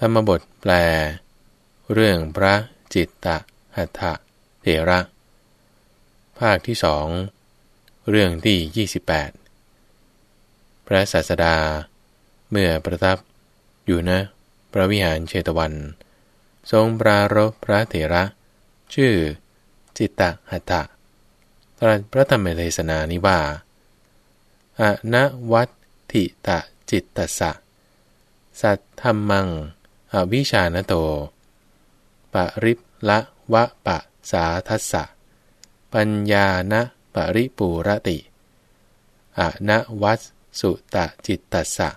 ธรรมบทแปล เรื่องพระจิตตะหัตถะเถระ ภาคที่สองเรื่องที่ 28 พระศาสดา เมื่อประทับอยู่นะ พระวิหารเชตวัน ทรงปรารบพระเถระ ชื่อ จิตตะหัตถะตรัสพระธรรมเทศนานิว่าอนวัตถิตะจิตตสะ สัตธรรมัง อวิชานโต ปริปละวะปะสาทัสสะ ปัญญาณปริปูรติอะนวัสสุตะจิตตัสสะ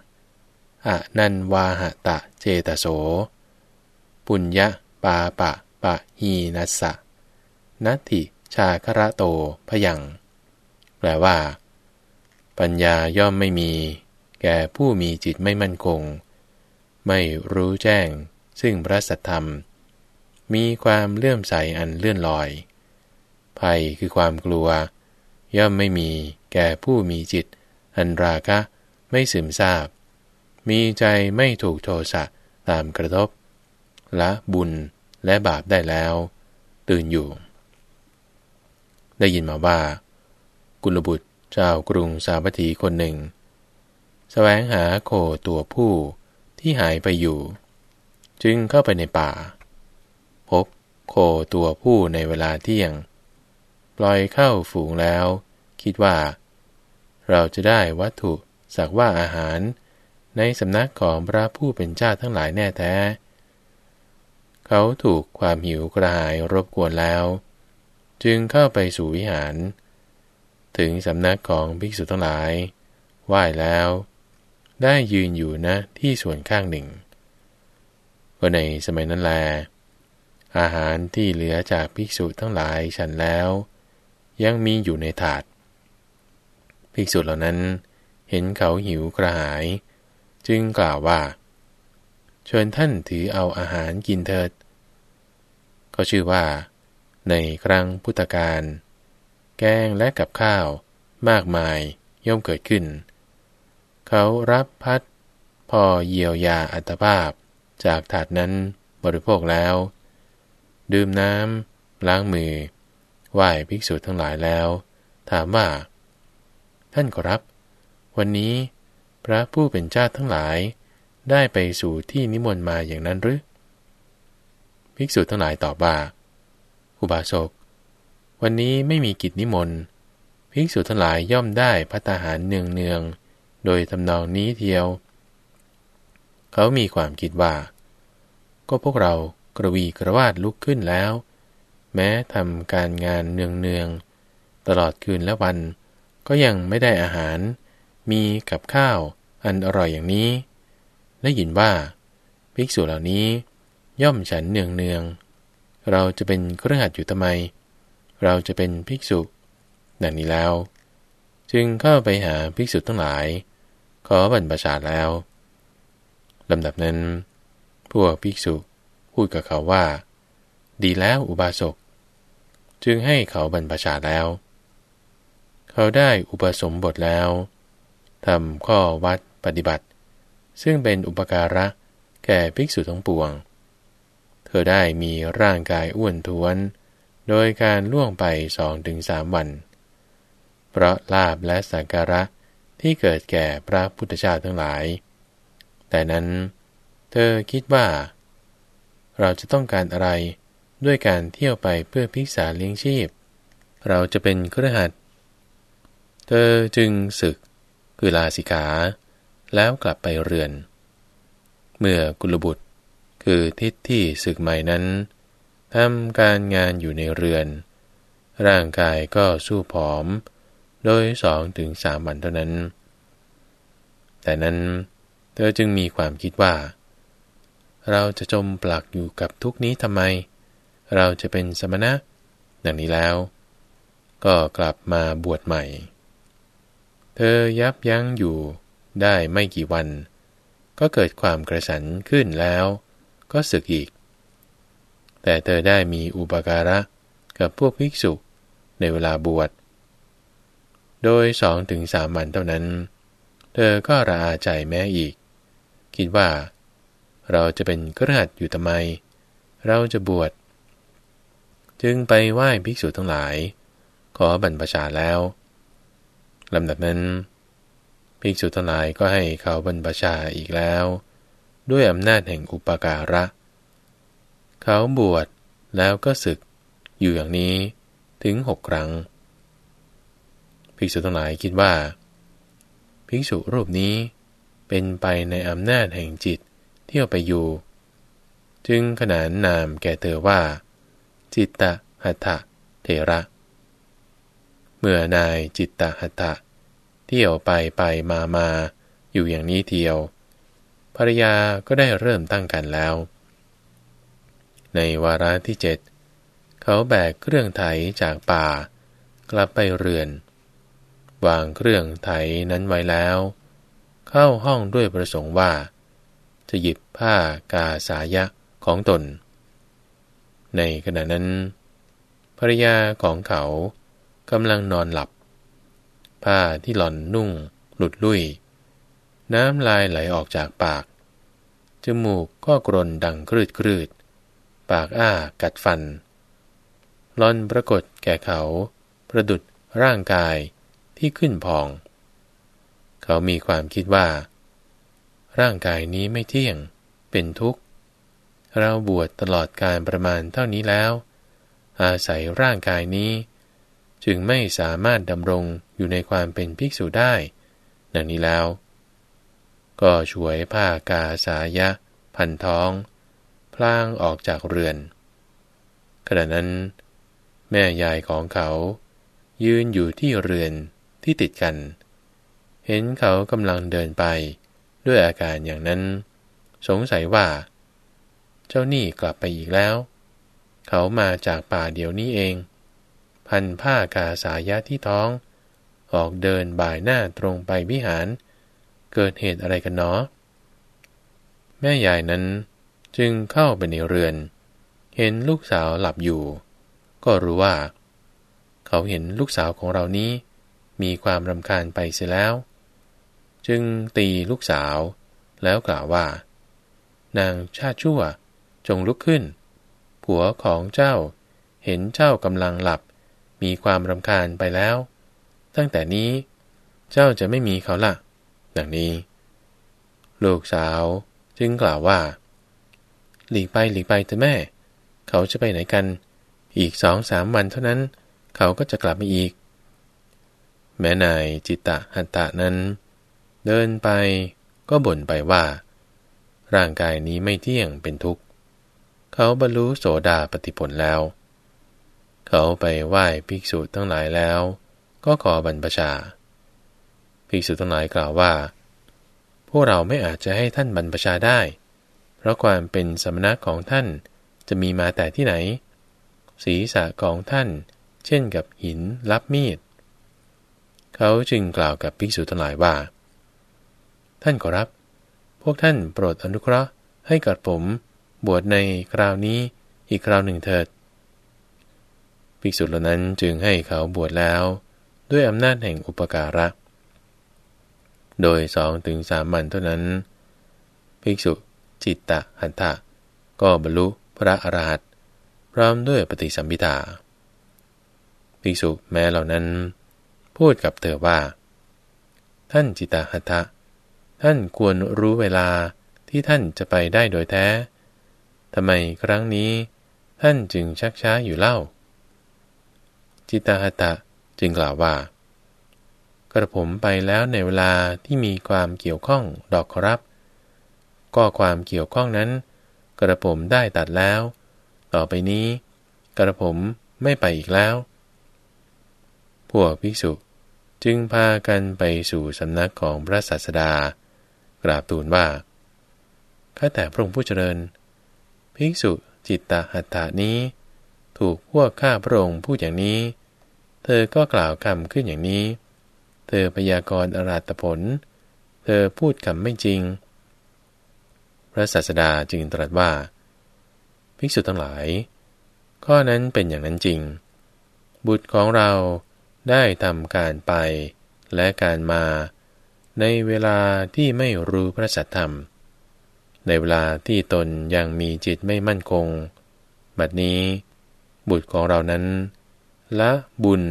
อะนันวาหตะเจตโส ปุญญาปาปะปะหีนัสสะนัตถิชาคระโตพยัง แปลว่า ปัญญาย่อมไม่มี แก่ผู้มีจิตไม่มั่นคง ไม่รู้แจ้ง ซึ่งพระสัทธรรม มีความเลื่อมใสอันเลื่อนลอย ภัยคือความกลัว ย่อมไม่มีแก่ผู้มีจิต อันราคะไม่ซึมซาบ มีใจไม่ถูกโทสะตามกระทบละบุญและบาปได้แล้ว ตื่นอยู่ ได้ยินมาว่า กุลบุตรเจ้ากรุงสาวัตถีคนหนึ่งสแสวงหาโคตัวผู้ ที่หายไปอยู่ จึงเข้าไปในป่า พบโคตัวผู้ในเวลาเที่ยง ปล่อยเข้าฝูงแล้ว คิดว่า เราจะได้วัตถุสักว่าอาหาร ในสำนักของพระผู้เป็นเจ้าทั้งหลายแน่แท้ เขาถูกความหิวกระหายรบกวนแล้ว จึงเข้าไปสู่วิหาร ถึงสำนักของภิกษุทั้งหลาย ไหว้แล้ว ได้ยืนอยู่นะที่ส่วนข้างหนึ่ง ก็ในสมัยนั้นแล อาหารที่เหลือจากภิกษุทั้งหลายฉันแล้ว ยังมีอยู่ในถาด ภิกษุเหล่านั้นเห็นเขาหิวกระหาย จึงกล่าวว่า เชิญท่านถือเอาอาหารกินเถิด ก็ชื่อว่า ในครั้งพุทธกาลแกงและกับข้าวมากมายย่อมเกิดขึ้นเขารับพัดพอเยียวยาอัตภาพ จากถาดนั้นบริโภคแล้ว ดื่มน้ำล้างมือ ไหว้ภิกษุทั้งหลายแล้ว ถามว่า ท่านก็รับ วันนี้พระผู้เป็นเจ้าทั้งหลายได้ไปสู่ที่นิมนต์มาอย่างนั้นหรือ ภิกษุทั้งหลายตอบว่า อุบาสก วันนี้ไม่มีกิจนิมนต์ ภิกษุทั้งหลายย่อมได้พัตาหารเนืองเนือง โดยทำนองนี้เทียว เขามีความคิดว่า ก็พวกเรากระวีกระวาดลุกขึ้นแล้ว แม้ทำการงานเนืองๆ ตลอดคืนและวัน ก็ยังไม่ได้อาหาร มีกับข้าวอันอร่อยอย่างนี้และยินว่า ภิกษุเหล่านี้ย่อมฉันเนืองๆเราจะเป็นเครื่องหัดอยู่ทำไม เราจะเป็นภิกษุ ดังนี้แล้ว จึงเข้าไปหาภิกษุทั้งหลาย ขอบรรพชาแล้วลำดับนั้น พวกภิกษุพูดกับเขาว่า ดีแล้วอุบาสก จึงให้เขาบรรพชาแล้ว เขาได้อุปสมบทแล้วทำข้อวัดปฏิบัติ ซึ่งเป็นอุปการะแก่ภิกษุทั้งปวง เธอได้มีร่างกายอ้วนท้วน โดยการล่วงไปสองถึงสามวัน เพราะลาบและสักการะที่เกิดแก่พระพุทธเจ้าทั้งหลาย แต่นั้น เธอคิดว่า เราจะต้องการอะไรด้วยการเที่ยวไปเพื่อพิกษาเลี้ยงชีพ เราจะเป็นเครือขัดเธอจึงศึกคือลาสิกาแล้วกลับไปเรือน เมื่อกุลบุตรคือทิศที่ศึกใหม่นั้นทำการงานอยู่ในเรือน ร่างกายก็สู้ผอม โดยสองถึงสามวันเท่านั้น แต่นั้นเธอจึงมีความคิดว่า เราจะจมปลักอยู่กับทุกนี้ทำไม เราจะเป็นสมณะดังนี้แล้ว ก็กลับมาบวชใหม่ เธอยับยั้งอยู่ได้ไม่กี่วัน ก็เกิดความกระสันขึ้นแล้ว ก็สึกอีก แต่เธอได้มีอุปการะกับพวกภิกษุในเวลาบวช โดยสองถึงสามวันเท่านั้น เธอก็ระอาใจแม้อีก คิดว่า เราจะเป็นกระหัดอยู่ทำไม เราจะบวช จึงไปไหว้ภิกษุทั้งหลาย ขอบรรพชาแล้วลำดับนั้นภิกษุทั้งหลายก็ให้เขาบรรพชาอีกแล้ว ด้วยอำนาจแห่งอุปการะ เขาบวชแล้วก็ศึกอยู่อย่างนี้ถึงหกครั้ง ภิกษุทั้งหลายคิดว่า ภิกษุรูปนี้เป็นไปในอำนาจแห่งจิตเที่เอาไปอยู่ จึงขนานนามแก่เธอว่า จิตตหัตถเทระ เมื่อนายจิตตหัตถะเที่ยวไปไปมามาอยู่อย่างนี้เทียว ภรรยาก็ได้เริ่มตั้งกันแล้ว ในวาระที่เจ็ดเขาแบกเครื่องไถจากป่ากลับไปเรือน วางเครื่องไถนั้นไว้แล้ว เข้าห้องด้วยประสงค์ว่า จะหยิบผ้ากาสายะของตน ในขณะนั้นภรรยาของเขากำลังนอนหลับ ผ้าที่หล่อนนุ่งหลุดลุ่ย น้ำลายไหลออกจากปาก จมูกก็กรนดังครืดครืดปากอ้ากัดฟันลอนปรากฏแก่เขา ประดุดร่างกาย ที่ขึ้นพอง เขามีความคิดว่า ร่างกายนี้ไม่เที่ยง เป็นทุกข์ เราบวชตลอดการประมาณเท่านี้แล้ว อาศัยร่างกายนี้ จึงไม่สามารถดำรงอยู่ในความเป็นภิกษุได้ ดังนี้แล้ว ก็ช่วยผ้ากาสายะ พันท้อง พลางออกจากเรือน ขณะนั้น แม่ยายของเขายืนอยู่ที่เรือน ที่ติดกัน เห็นเขากำลังเดินไปด้วยอาการอย่างนั้น สงสัยว่า เจ้านี่กลับไปอีกแล้ว เขามาจากป่าเดี๋ยวนี้เอง พันผ้ากาสายะที่ท้อง ออกเดินบ่ายหน้าตรงไปวิหาร เกิดเหตุอะไรกันเนาะแม่ยายนั้นจึงเข้าไปในเรือน เห็นลูกสาวหลับอยู่ ก็รู้ว่า เขาเห็นลูกสาวของเรานี้ มีความรำคาญไปเสียแล้ว จึงตีลูกสาว แล้วกล่าวว่า นางชาติชั่ว จงลุกขึ้น ผัวของเจ้าเห็นเจ้ากำลังหลับ มีความรำคาญไปแล้ว ตั้งแต่นี้เจ้าจะไม่มีเขาละดังนี้ ลูกสาวจึงกล่าวว่า หลีกไปหลีกไปเถอะแม่ เขาจะไปไหนกัน อีกสองสามวันเท่านั้น เขาก็จะกลับมาอีก แม่นายจิตตะหัตตะนั้น เดินไปก็บ่นไปว่า ร่างกายนี้ไม่เที่ยงเป็นทุกข์ เขาบรรลุโสดาปฏิผลแล้ว เขาไปไหว้ภิกษุทั้งหลายแล้ว ก็ขอบรรพชา ภิกษุทั้งหลายกล่าวว่า พวกเราไม่อาจจะให้ท่านบรรพชาได้ เพราะความเป็นสมณะของท่านจะมีมาแต่ที่ไหน ศีรษะของท่าน เช่นกับหินรับมีด เขาจึงกล่าวกับภิกษุทั้งหลายว่า ท่านขอรับ พวกท่านโปรดอนุเคราะห์ให้กับผมบวชในคราวนี้อีกคราวหนึ่งเถิด ภิกษุเหล่านั้นจึงให้เขาบวชแล้ว ด้วยอำนาจแห่งอุปการะ โดยสองถึงสามวันเท่านั้น ภิกษุจิตตะหันทะก็บรรลุพระอรหันตพร้อมด้วยปฏิสัมพิทาภิกษุแม้เหล่านั้น พูดกับเธอว่า ท่านจิตาหัตะท่านควรรู้เวลาที่ท่านจะไปได้โดยแท้ทำไมครั้งนี้ท่านจึงชักช้าอยู่เล่า จิตาหัตะจึงกล่าวว่า กระผมไปแล้วในเวลาที่มีความเกี่ยวข้องดอกครับ ก็ความเกี่ยวข้องนั้น กระผมได้ตัดแล้ว ต่อไปนี้ กระผมไม่ไปอีกแล้ว พวกภิกษุ จึงพากันไปสู่สำนักของพระศาสดา กราบทูลว่า ข้าแต่พระองค์ผู้เจริญ ภิกษุจิตตหัตถานี้ ถูกพวกข้าพระองค์พูดอย่างนี้ เธอก็กล่าวคำขึ้นอย่างนี้ เธอพยากรณ์อราตผล เธอพูดคำไม่จริง พระศาสดาจึงตรัสว่า ภิกษุทั้งหลาย ข้อนั้นเป็นอย่างนั้นจริง บุตรของเรา ได้ทำการไปและการมา ในเวลาที่ไม่รู้พระสัทธรรม ในเวลาที่ตนยังมีจิตไม่มั่นคง บัดนี้ บุตรของเรานั้นละบุญ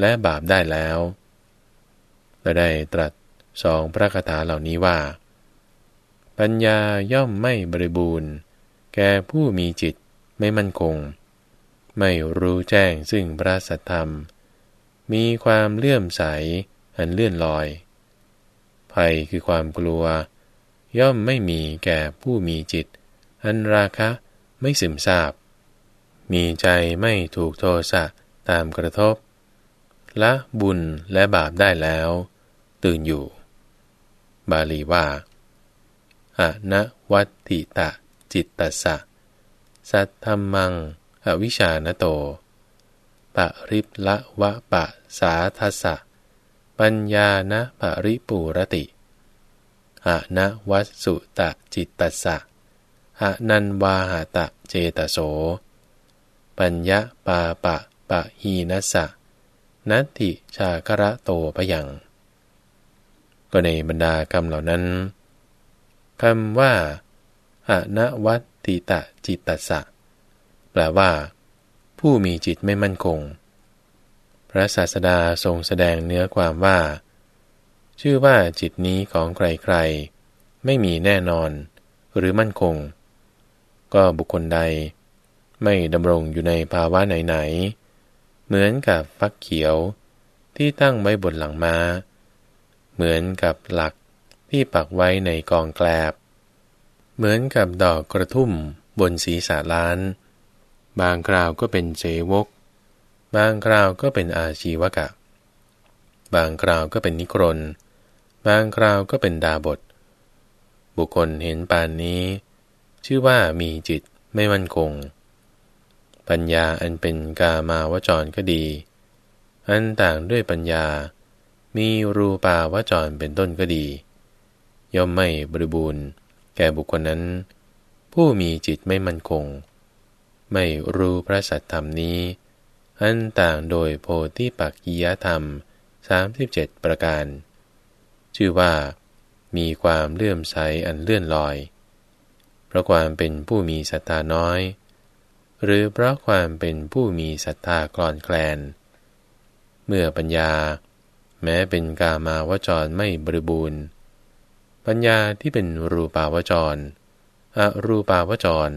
และบาปได้แล้วและได้ตรัสสองพระคาถาเหล่านี้ว่า ปัญญาย่อมไม่บริบูรณ์ แก่ผู้มีจิตไม่มั่นคง ไม่รู้แจ้งซึ่งพระสัทธรรม มีความเลื่อมใส อันเลื่อนลอย ภัยคือความกลัว ย่อมไม่มีแก่ผู้มีจิต อันราคะไม่สึมซาบ มีใจไม่ถูกโทสะตามกระทบ ละบุญและบาปได้แล้ว ตื่นอยู่ บาลีว่าอะนะวัตติตะจิตตสะ สัทธรรมัง อวิชานโต ปริปละวะปะสาทัสสะ ปัญญานะปริปูรติอะนะวัสุตะจิตตสะอะนันวาหาตะเจตโส ปัญญาปาปะปะหีนัสสะ นัตติชาคระโตพยัง ก็ในบรรดากรรมเหล่านั้นคำว่าอะนวัตติตะจิตตสะ แปลว่า ผู้มีจิตไม่มั่นคง พระศาสดาทรงแสดงเนื้อความว่า ชื่อว่าจิตนี้ของใครๆ ไม่มีแน่นอนหรือมั่นคง ก็บุคคลใด ไม่ดำรงอยู่ในภาวะไหนๆ เหมือนกับฟักเขียวที่ตั้งไว้บนหลังมา้า เหมือนกับหลักที่ปักไว้ในกองแกลบ เหมือนกับดอกกระทุ่มบนศีรษะล้าน บางคราวก็เป็นเจวก บางคราวก็เป็นอาชีวกะ บางคราวก็เป็นนิครน บางคราวก็เป็นดาบท บุคคลเห็นปานนี้ ชื่อว่ามีจิตไม่มั่นคง ปัญญาอันเป็นกามาวจรก็ดี อันต่างด้วยปัญญา มีรูปาวจรเป็นต้นก็ดี ย่อมไม่บริบูรณ์ แก่บุคคลนั้น ผู้มีจิตไม่มั่นคง ไม่รู้พระสัตธรรมนี้ อันต่างโดยโพธิปักกียธรรม 37 ประการ ชื่อว่า มีความเลื่อมใสอันเลื่อนลอย เพราะความเป็นผู้มีศรัทธาน้อย หรือเพราะความเป็นผู้มีศรัทธากลอนแคลน เมื่อปัญญา แม้เป็นกามาวจรไม่บริบูรณ์ ปัญญาที่เป็นรูปาวจร อรูปาวจร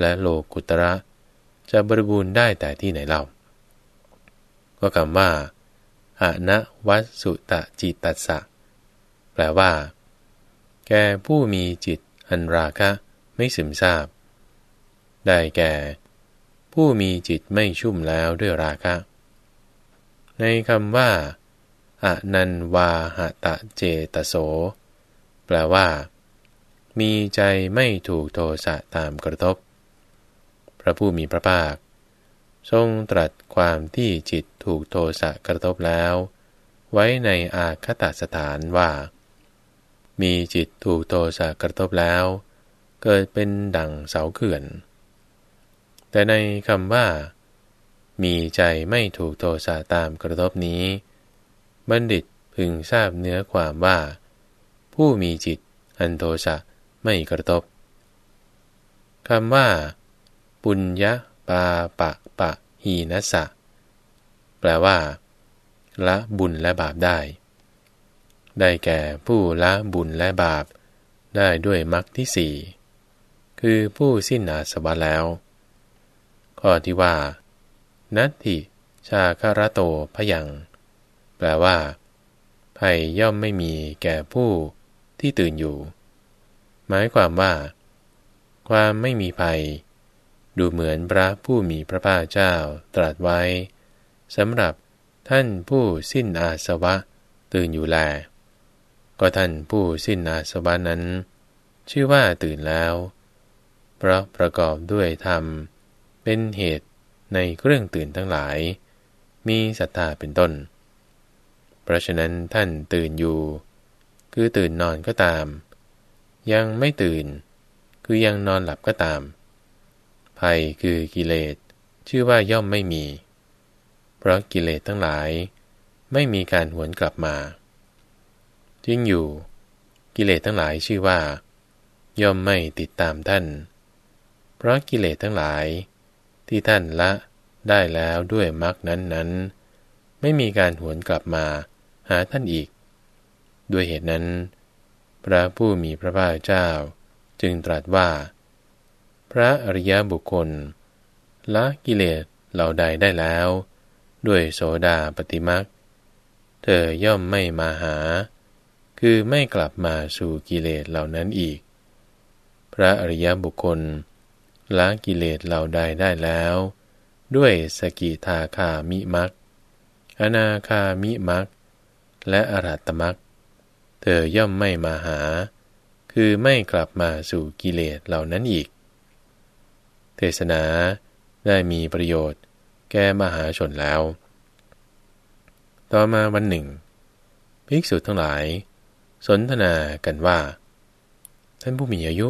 และโลกุตระ จะบริบูรณ์ได้แต่ที่ไหนเล่า ก็คำว่าอะนะวัสุตะจิตตัสสะ แปลว่า แกผู้มีจิตอันราคะไม่ซึมซาบ ได้แก่ ผู้มีจิตไม่ชุ่มแล้วด้วยราคะ ในคำว่าอะนันวาหตะเจตโส แปลว่า มีใจไม่ถูกโทสะตามกระทบ ระผู้มีพระภาค ทรงตรัสความที่จิตถูกโทสะกระทบแล้ว ไว้ในอาคตสถานว่า มีจิตถูกโทสะกระทบแล้ว เกิดเป็นดั่งเสาเขื่อน แต่ในคำว่า มีใจไม่ถูกโทสะตามกระทบนี้ บัณฑิตพึงทราบเนื้อความว่า ผู้มีจิตอันโทสะไม่กระทบคำว่า ปุญญาปาปะปะหีนัสสะ แปลว่า ละบุญและบาปได้ ได้แก่ผู้ละบุญและบาป ได้ด้วยมรรคที่สี่คือผู้สิ้นอาสวะแล้ว ข้อที่ว่า นัตถิชาคาระโตพยัง แปลว่าภัยย่อมไม่มีแก่ผู้ที่ตื่นอยู่ หมายความว่า ความไม่มีภัย ดูเหมือนพระผู้มีพระภาคเจ้าตรัสไว้สำหรับท่านผู้สิ้นอาสวะตื่นอยู่แล ก็ท่านผู้สิ้นอาสวะนั้น ชื่อว่าตื่นแล้ว เพราะประกอบด้วยธรรม เป็นเหตุในเครื่องตื่นทั้งหลาย มีศรัทธาเป็นต้น เพราะฉะนั้นท่านตื่นอยู่ คือตื่นนอนก็ตาม ยังไม่ตื่น คือยังนอนหลับก็ตาม ภัยคือกิเลส ชื่อว่าย่อมไม่มี เพราะกิเลสทั้งหลาย ไม่มีการหวนกลับมาจริงอยู่ กิเลสทั้งหลายชื่อว่า ย่อมไม่ติดตามท่าน เพราะกิเลสทั้งหลาย ที่ท่านละได้แล้วด้วยมรรคนั้นๆ ไม่มีการหวนกลับมาหาท่านอีก ด้วยเหตุนั้น พระผู้มีพระภาคเจ้า จึงตรัสว่า พระอริยบุคคลละกิเลสเหล่าใดได้แล้ว ด้วยโสดาปฏิมักเธอย่อมไม่มาหา คือไม่กลับมาสู่กิเลสเหล่านั้นอีก พระอริยบุคคลละกิเลสเหล่าใดได้แล้ว ด้วยสกิทาคามิมักอนาคามิมักและอรัตมักเธอย่อมไม่มาหา คือไม่กลับมาสู่กิเลสเหล่านั้นอีก เทศนาได้มีประโยชน์ แก่มหาชนแล้ว ต่อมาวันหนึ่ง ภิกษุทั้งหลาย สนทนากันว่า ท่านผู้มีอายุ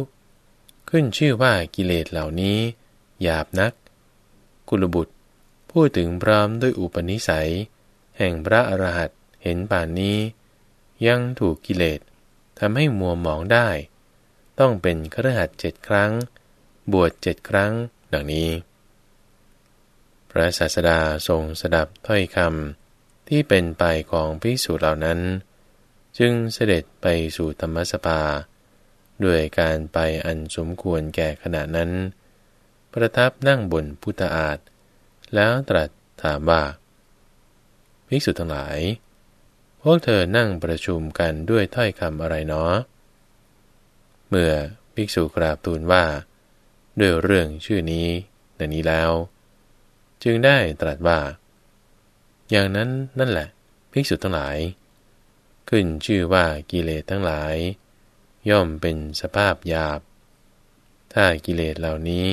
ขึ้นชื่อว่ากิเลสเหล่านี้ หยาบนัก กุลบุตรพูดถึงพร้อมด้วยอุปนิสัย แห่งพระอรหันต์เห็นป่านนี้ ยังถูกกิเลสทำให้มัวหมองได้ ต้องเป็นครหัสเจ็ดครั้ง บวชเจ็ดครั้ง ดังนี้ พระศาสดาทรงสดับถ้อยคำที่เป็นไปของพิสูจเหล่านั้น จึงเสด็จไปสู่ธรรมสภา ด้วยการไปอันสมควรแก่ขณะนั้น ประทับนั่งบนพุทธอาฏแล้วตรัสถามว่า ภิกษุทั้งหลาย พวกเธอนั่งประชุมกันด้วยถ้อยคำอะไรเนาะเมื่อภิกษุกราบทูลว่า ด้วยเรื่องชื่อนี้ในนี้แล้ว จึงได้ตรัสว่า อย่างนั้นนั่นแหละภิกษุทั้งหลาย ขึ้นชื่อว่ากิเลสทั้งหลาย ย่อมเป็นสภาพหยาบ ถ้ากิเลสเหล่านี้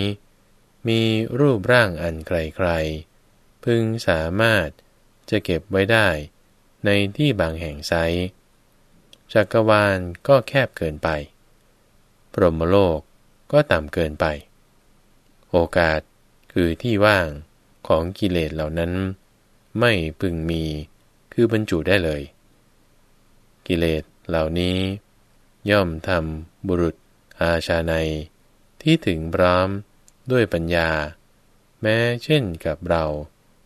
มีรูปร่างอันไกลๆพึงสามารถจะเก็บไว้ได้ในที่บางแห่งไซจักรวาลก็แคบเกินไป พรหมโลก ก็ต่ำเกินไป โอกาสคือที่ว่างของกิเลสเหล่านั้น ไม่พึงมีคือบรรจุได้เลย กิเลสเหล่านี้ ย่อมทำบุรุษอาชาในที่ถึงพร้อมด้วยปัญญา แม้เช่นกับเรา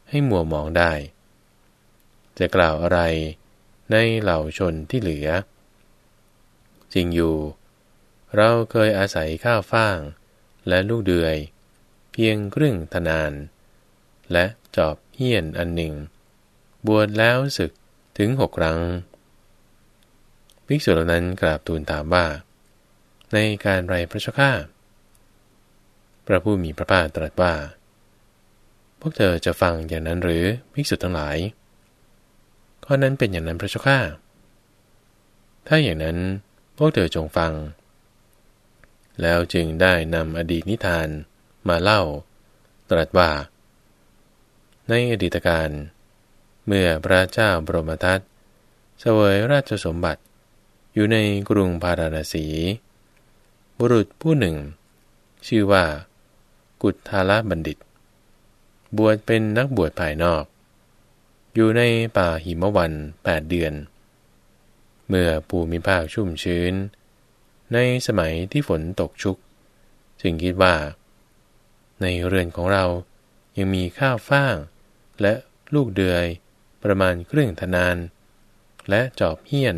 ให้มัวมองได้ จะกล่าวอะไรในเหล่าชนที่เหลือ จริงอยู่ เราเคยอาศัยข้าวฟ่าง และลูกเดือย เพียงครึ่งทนาน และจอบเฮี้ยนอันหนึ่ง บวชแล้วศึกถึงหกครั้งภิกษุเหล่านั้นกราบทูลถามว่า ในการไรพระเจ้าข้าพระผู้มีพระภาคตรัสว่า พวกเธอจะฟังอย่างนั้นหรือภิกษุทั้งหลายราะนั้นเป็นอย่างนั้นพระเจ้าข้าถ้าอย่างนั้นพวกเธอจงฟัง แล้วจึงได้นำอดีตนิทานมาเล่า ตรัสว่า ในอดีตการ เมื่อพระเจ้าบรมทัตเสวยราชสมบัติ อยู่ในกรุงพาราณสี บุรุษผู้หนึ่ง ชื่อว่า กุฏทาลบัณฑิต บวชเป็นนักบวชภายนอก อยู่ในป่าหิมวันแปดเดือน เมื่อภูมิภาคชุ่มชื้น ในสมัยที่ฝนตกชุก จึงคิดว่า ในเรือนของเรายังมีข้าวฟ่าง และลูกเดือยประมาณครึ่งทนาน และจอบเฮี้ยน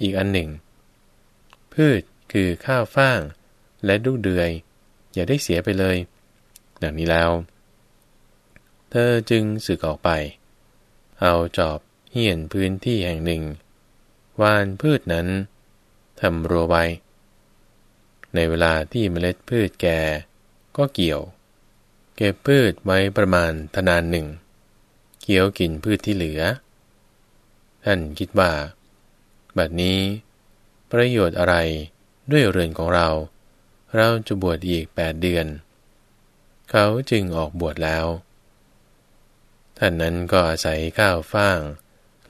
อีกอันหนึ่ง พืชคือข้าวฟ่าง และลูกเดือย อย่าได้เสียไปเลย ดังนี้แล้ว เธอจึงสึกออกไป เอาจอบเหี่ยนพื้นที่แห่งหนึ่ง วานพืชนั้นทำรัวไว้ ในเวลาที่เมล็ดพืชแก่ก็เกี่ยว เก็บพืชไว้ประมาณทนานหนึ่งเกี่ยวกินพืชที่เหลือ ท่านคิดว่า บัดนี้ ประโยชน์อะไรด้วยเรือนของเรา เราจะบวชอีกแปดเดือน เขาจึงออกบวชแล้ว ท่านนั้นก็อาศัยข้าวฟ่าง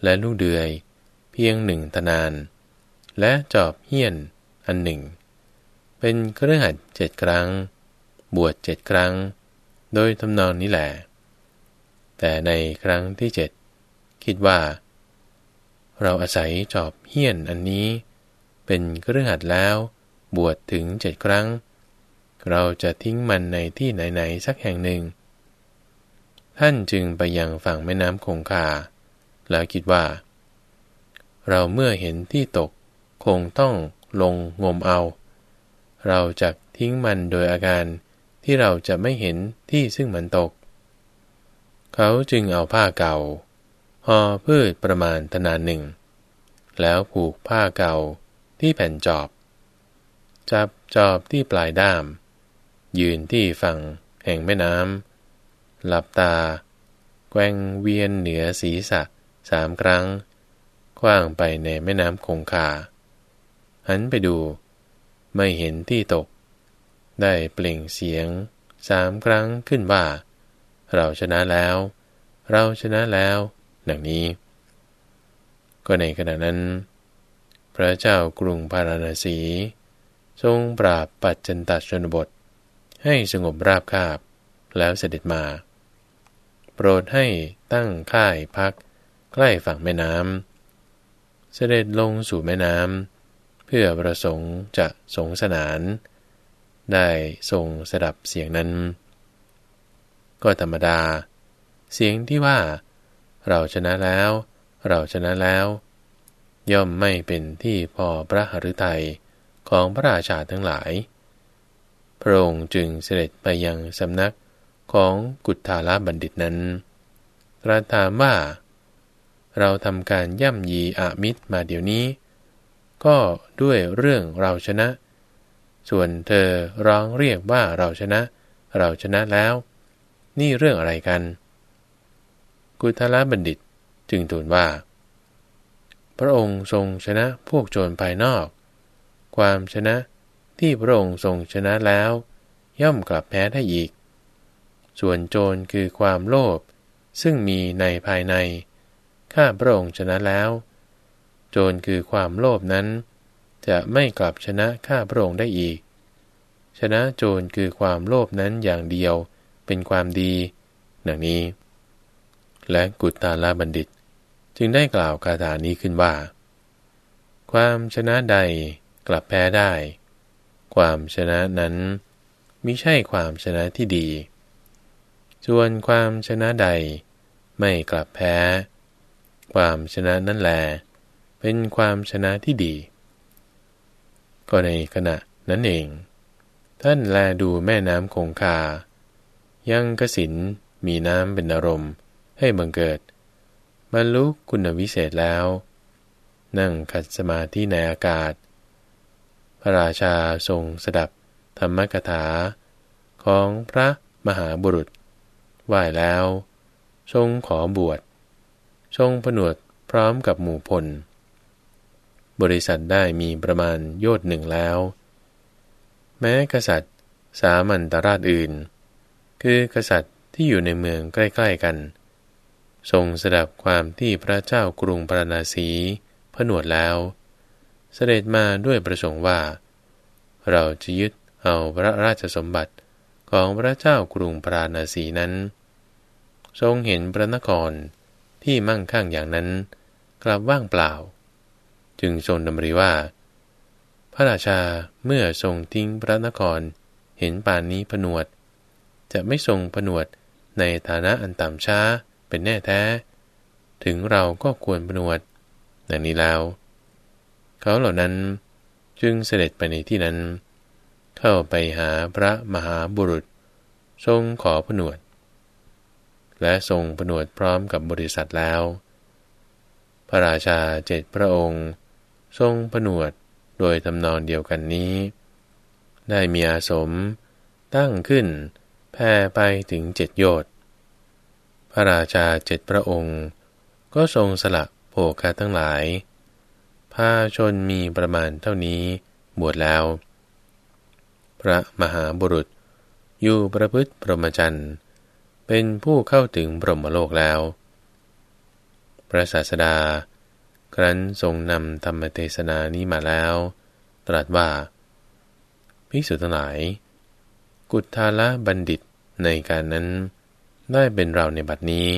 และลูกเดือย เพียงหนึ่งตนาน และจอบเฮี้ยนอันหนึ่ง เป็นเครือขัดเจ็ดครั้ง บวชเจ็ดครั้ง โดยทำนองนี้แหละแต่ในครั้งที่เจ็ดคิดว่า เราอาศัยจอบเฮี้ยนอันนี้ เป็นเครือขัดแล้ว บวชถึงเจ็ดครั้ง เราจะทิ้งมันในที่ไหนๆสักแห่งหนึ่ง ท่านจึงไปยังฝั่งแม่น้ำคงคา แล้วคิดว่า เราเมื่อเห็นที่ตกคงต้องลงงมเอา เราจะทิ้งมันโดยอาการที่เราจะไม่เห็นที่ซึ่งมันตก เขาจึงเอาผ้าเก่าห่อพืชประมาณตนานหนึ่ง แล้วผูกผ้าเก่าที่แผ่นจอบ จับจอบที่ปลายด้าม ยืนที่ฝั่งแห่งแม่น้ำหลับตา แกว่งเวียนเหนือศีรษะสามครั้ง คว้างไปในแม่น้ำคงคา หันไปดู ไม่เห็นที่ตก ได้เปล่งเสียงสามครั้งขึ้นว่า เราชนะแล้ว เราชนะแล้ว ดังนี้ ก็ในขณะนั้น พระเจ้ากรุงพาราณสี ทรงปราบปัจจันตชนบท ให้สงบราบคาบแล้วเสด็จมา โปรดให้ตั้งค่ายพักใกล้ฝั่งแม่น้ำเสด็จลงสู่แม่น้ำ เพื่อประสงค์จะสงสนาน ได้ทรงสดับเสียงนั้น ก็ธรรมดา เสียงที่ว่า เราชนะแล้ว เราชนะแล้ว ย่อมไม่เป็นที่พอพระหฤทัยของพระราชาทั้งหลาย พระองค์จึงเสด็จไปยังสำนักของกุฏาลบัณฑิตนั้นตรัสถามว่า เราทำการย่ำยีอามิตรมาเดี๋ยวนี้ ก็ด้วยเรื่องเราชนะ ส่วนเธอร้องเรียกว่าเราชนะ เราชนะแล้ว นี่เรื่องอะไรกัน กุทลบัณฑิตจึงทูลว่า พระองค์ทรงชนะพวกโจรภายนอก ความชนะที่พระองค์ทรงชนะแล้ว ย่อมกลับแพ้ได้อีก ส่วนโจรคือความโลภซึ่งมีในภายใน ข้าพระองค์ชนะแล้ว โจรคือความโลภนั้น จะไม่กลับชนะข้าพระองค์ได้อีก ชนะโจรคือความโลภนั้นอย่างเดียวเป็นความดีดังนี้ และกุตตาลาบัณฑิต จึงได้กล่าวคาถานี้ขึ้นว่า ความชนะใดกลับแพ้ได้ ความชนะนั้นมิใช่ความชนะที่ดี ส่วนความชนะใดไม่กลับแพ้ ความชนะนั่นแหละ เป็นความชนะที่ดี ก็ในขณะนั้นเอง ท่านแลดูแม่น้ำคงคา ยังกสินมีน้ำเป็นอารมณ์ให้บังเกิดบรรลุคุณวิเศษแล้ว นั่งขัดสมาธิในอากาศ พระราชาทรงสดับธรรมกถา ของพระมหาบุรุษไหว้แล้ว ทรงขอบวช ทรงผนวดพร้อมกับหมู่พล บริษัทได้มีประมาณโยชน์หนึ่งแล้ว แม้กษัตริย์ สามัญตราชอื่น คือกษัตริย์ที่อยู่ในเมืองใกล้ๆกัน ทรงสดับความที่พระเจ้ากรุงปรณาสีผนวดแล้ว เสด็จมาด้วยประสงค์ว่า เราจะยึดเอาพระราชสมบัติของพระเจ้ากรุงปราณาสีนั้น ทรงเห็นพระนครที่มั่งคั่งอย่างนั้น กลับว่างเปล่า จึงทรงดำริว่า พระราชาเมื่อทรงทิ้งพระนครเห็นป่านนี้ผนวด จะไม่ทรงผนวดในฐานะอันต่ำช้าเป็นแน่แท้ ถึงเราก็ควรประนวดดังนี้แล้ว เขาเหล่านั้นจึงเสด็จไปในที่นั้น เข้าไปหาพระมหาบุรุษ ทรงขอผนวด และทรงผนวดพร้อมกับบริษัทแล้ว พระราชาเจ็ดพระองค์ ทรงผนวดโดยทำนองเดียวกันนี้ ได้มีอาสม ตั้งขึ้นแพ่ไปถึงเจ็ดโยชน์พระราชาเจ็ดพระองค์ ก็ทรงสละโภคาทั้งหลายพาชนมีประมาณเท่านี้บวชแล้ว พระมหาบุรุษอยู่ประพฤติพรหมจรรย์ เป็นผู้เข้าถึงบรมโลกแล้ว พระศาสดา ครั้นทรงนำธรรมเทศนานี้มาแล้ว ตรัสว่าภิกษุทั้งหลาย กุฏาละบัณฑิตในการนั้น ได้เป็นเราในบัดนี้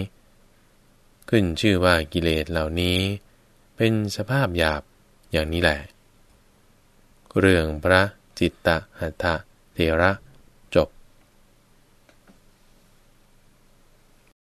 ขึ้นชื่อว่ากิเลสเหล่านี้ เป็นสภาพหยาบอย่างนี้แหละ เรื่องพระจิตตหัตถเถระ